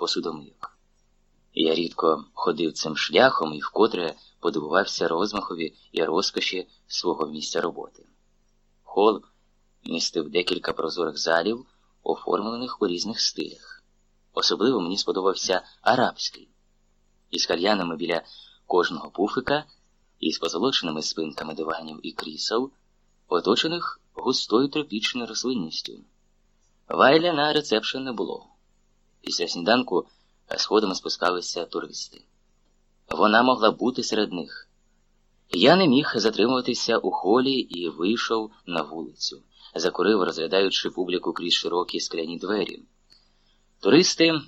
посудомийок. Я рідко ходив цим шляхом і вкотре подивувався розмахові і розкоші свого місця роботи. Хол містив декілька прозорих залів, оформлених у різних стилях. Особливо мені сподобався арабський, із кальянами біля кожного пуфика, із позолоченими спинками диванів і крісел, оточених густою тропічною рослинністю. Вайля на рецепшн не було. Після сніданку сходами спускалися туристи. Вона могла бути серед них. Я не міг затримуватися у холі і вийшов на вулицю, закурив, розглядаючи публіку крізь широкі скляні двері. Туристи,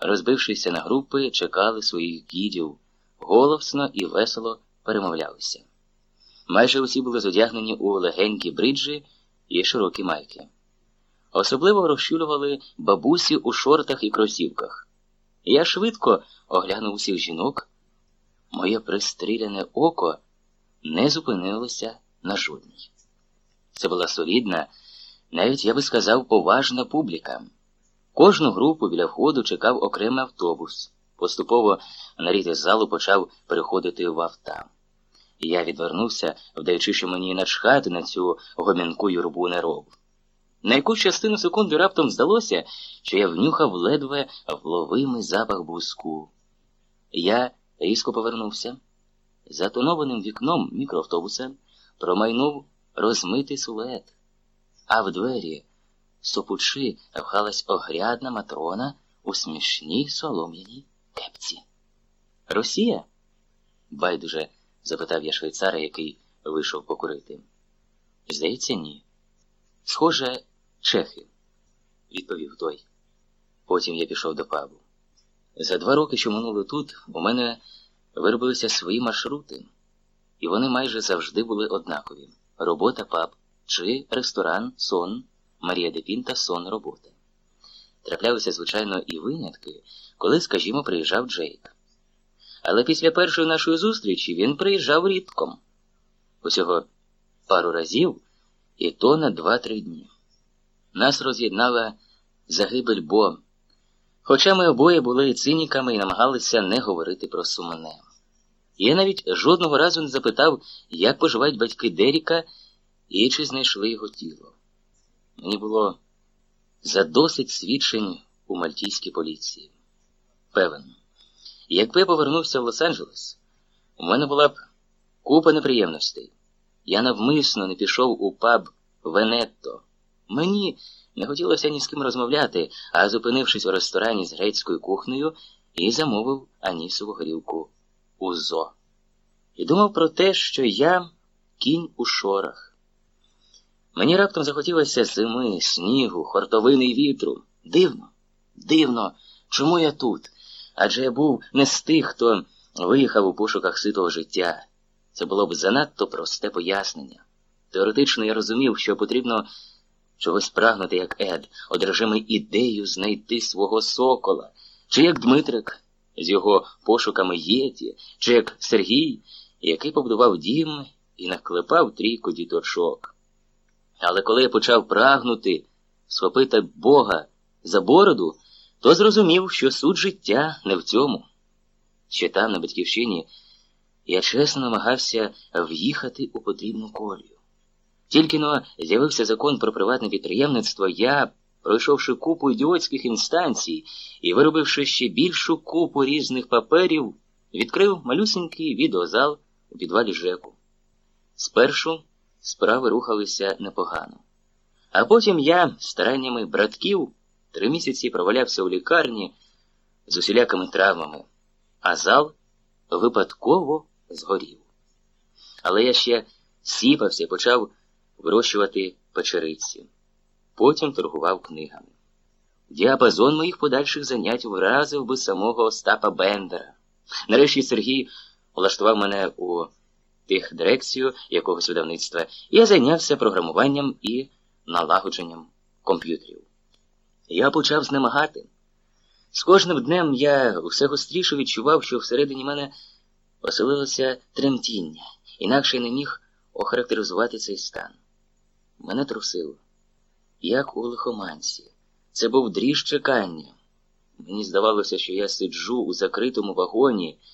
розбившися на групи, чекали своїх гідів, голосно і весело перемовлялися. Майже усі були зодягнені у легенькі бриджі і широкі майки. Особливо розчулювали бабусі у шортах і кросівках. Я швидко оглянув усіх жінок. Моє пристріляне око не зупинилося на жодній. Це була солідна, навіть я би сказав, поважна публіка. Кожну групу біля входу чекав окремий автобус. Поступово нарід із залу почав переходити в авто. Я відвернувся, вдаючи, що мені начхати на цю гомінку юрбу неров. На якусь частину секунди раптом здалося, що я внюхав ледве вловимий запах буску. Я різко повернувся. За тонованим вікном мікроавтобуса промайнув розмитий силует, а в двері, сопучи, вхалась огрядна матрона у смішній солом'яній кепці. Росія? байдуже запитав я швейцара, який вийшов покурити. Здається, ні. Схоже, чехи, відповів той. Потім я пішов до пабу. За два роки, що минули тут, у мене виробилися свої маршрути, і вони майже завжди були однакові: робота паб чи ресторан, сон, Марія Депінта, сон, робота. Траплялися, звичайно, і винятки, коли, скажімо, приїжджав Джейк. Але після першої нашої зустрічі він приїжджав рідком. Усього пару разів, і то на два-три дні. Нас роз'єднала загибель Бо, хоча ми обоє були циніками і намагалися не говорити про сумне. Я навіть жодного разу не запитав, як поживають батьки Деріка і чи знайшли його тіло. Мені було задосить свідчень у мальтійській поліції. Певен, якби я повернувся в Лос-Анджелес, у мене була б купа неприємностей. Я навмисно не пішов у паб Венетто. Мені не хотілося ні з ким розмовляти, а зупинившись у ресторані з грецькою кухнею, і замовив анісову горілку узо. І думав про те, що я кінь у шорах. Мені раптом захотілося зими, снігу, хортовини й вітру. Дивно, дивно, чому я тут? Адже я був не з тих, хто виїхав у пошуках ситого життя. Це було б занадто просте пояснення. Теоретично я розумів, що потрібно чогось прагнути, як Ед, одержимий ідею знайти свого сокола, чи як Дмитрик з його пошуками єті, чи як Сергій, який побудував дім і наклепав трійку діточок. Але коли я почав прагнути, схопити Бога за бороду, то зрозумів, що суть життя не в цьому. Ще там, на батьківщині, я чесно намагався в'їхати у потрібну колію. Тільки но з'явився закон про приватне підприємництво, я, пройшовши купу ідіотських інстанцій і виробивши ще більшу купу різних паперів, відкрив малюсенький відеозал у підвалі ЖЕКу. Спершу справи рухалися непогано. А потім я, стараннями братків, три місяці провалявся у лікарні з усілякими травмами, а зал випадково згорів. Але я ще сіпався почав вирощувати печериці. Потім торгував книгами. Діапазон моїх подальших занять вразив би самого Остапа Бендера. Нарешті Сергій влаштував мене у тих дирекцію якогось видавництва, і я зайнявся програмуванням і налагодженням комп'ютерів. Я почав знемагати. З кожним днем я все гостріше відчував, що всередині мене поселилося тремтіння, інакше не міг охарактеризувати цей стан. Мене трусило, як у лихоманці. Це був дріж чекання. Мені здавалося, що я сиджу у закритому вагоні